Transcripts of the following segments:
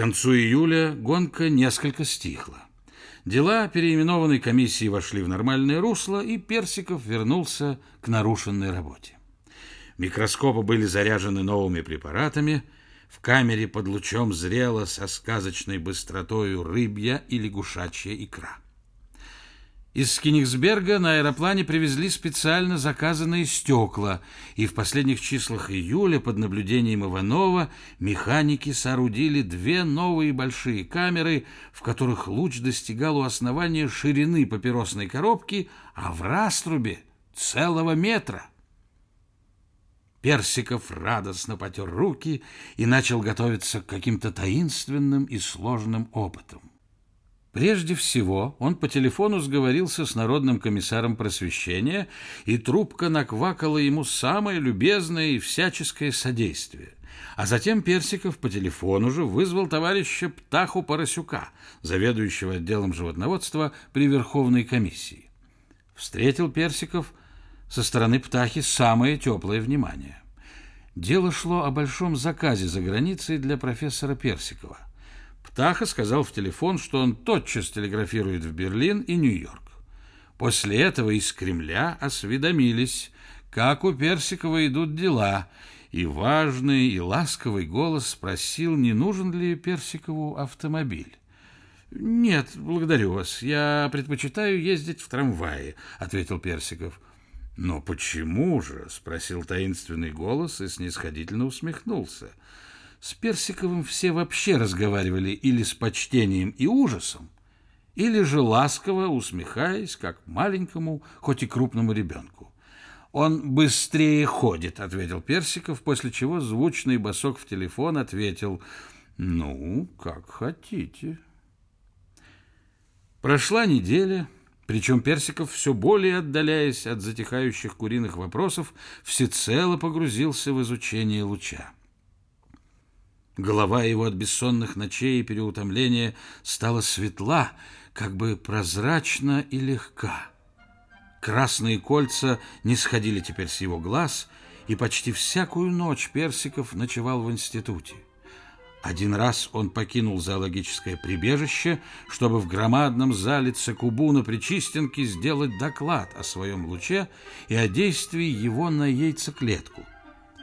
концу июля гонка несколько стихла. Дела переименованной комиссии вошли в нормальное русло, и Персиков вернулся к нарушенной работе. Микроскопы были заряжены новыми препаратами, в камере под лучом зрела со сказочной быстротою рыбья и лягушачья икра. Из Кенигсберга на аэроплане привезли специально заказанные стекла, и в последних числах июля под наблюдением Иванова механики соорудили две новые большие камеры, в которых луч достигал у основания ширины папиросной коробки, а в раструбе целого метра. Персиков радостно потер руки и начал готовиться к каким-то таинственным и сложным опытам. Прежде всего, он по телефону сговорился с народным комиссаром просвещения, и трубка наквакала ему самое любезное и всяческое содействие. А затем Персиков по телефону же вызвал товарища Птаху Поросюка, заведующего отделом животноводства при Верховной комиссии. Встретил Персиков со стороны Птахи самое теплое внимание. Дело шло о большом заказе за границей для профессора Персикова – Птаха сказал в телефон, что он тотчас телеграфирует в Берлин и Нью-Йорк. После этого из Кремля осведомились, как у Персикова идут дела, и важный и ласковый голос спросил, не нужен ли Персикову автомобиль. «Нет, благодарю вас. Я предпочитаю ездить в трамвае», — ответил Персиков. «Но почему же?» — спросил таинственный голос и снисходительно усмехнулся. С Персиковым все вообще разговаривали или с почтением и ужасом, или же ласково усмехаясь, как маленькому, хоть и крупному ребенку. «Он быстрее ходит», — ответил Персиков, после чего звучный босок в телефон ответил «Ну, как хотите». Прошла неделя, причем Персиков, все более отдаляясь от затихающих куриных вопросов, всецело погрузился в изучение луча. Голова его от бессонных ночей и переутомления стала светла, как бы прозрачна и легка. Красные кольца не сходили теперь с его глаз, и почти всякую ночь Персиков ночевал в институте. Один раз он покинул зоологическое прибежище, чтобы в громадном зале Цекубуна Причистенки сделать доклад о своем луче и о действии его на яйцеклетку.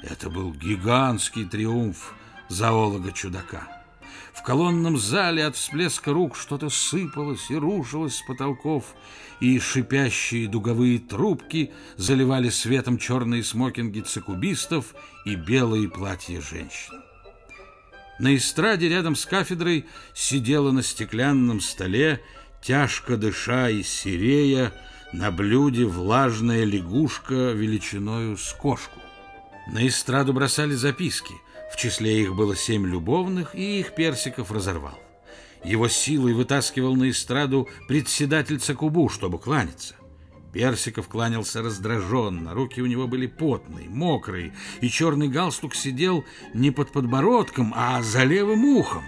Это был гигантский триумф зоолога-чудака. В колонном зале от всплеска рук что-то сыпалось и рушилось с потолков, и шипящие дуговые трубки заливали светом черные смокинги цикубистов и белые платья женщин. На эстраде рядом с кафедрой сидела на стеклянном столе, тяжко дыша и серея, на блюде влажная лягушка величиною с кошку. На эстраду бросали записки – в числе их было семь любовных, и их Персиков разорвал. Его силой вытаскивал на эстраду председатель Цакубу, чтобы кланяться. Персиков кланялся раздраженно, руки у него были потные, мокрые, и черный галстук сидел не под подбородком, а за левым ухом.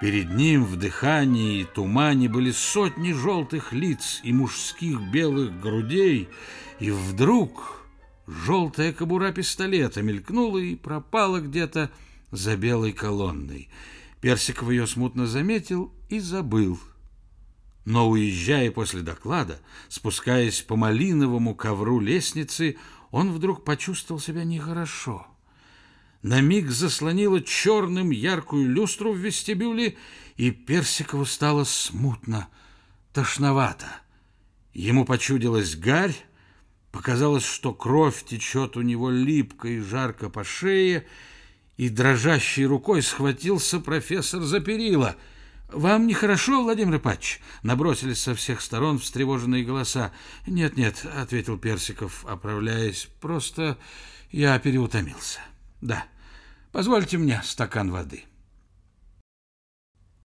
Перед ним в дыхании и тумане были сотни желтых лиц и мужских белых грудей, и вдруг Желтая кобура пистолета мелькнула и пропала где-то за белой колонной. Персиков ее смутно заметил и забыл. Но, уезжая после доклада, спускаясь по малиновому ковру лестницы, он вдруг почувствовал себя нехорошо. На миг заслонило черным яркую люстру в вестибюле, и Персикову стало смутно, тошновато. Ему почудилась гарь, Показалось, что кровь течет у него липко и жарко по шее, и дрожащей рукой схватился профессор за перила. «Вам нехорошо, Владимир Ипатч?» Набросились со всех сторон встревоженные голоса. «Нет-нет», — ответил Персиков, оправляясь, — «просто я переутомился». «Да, позвольте мне стакан воды».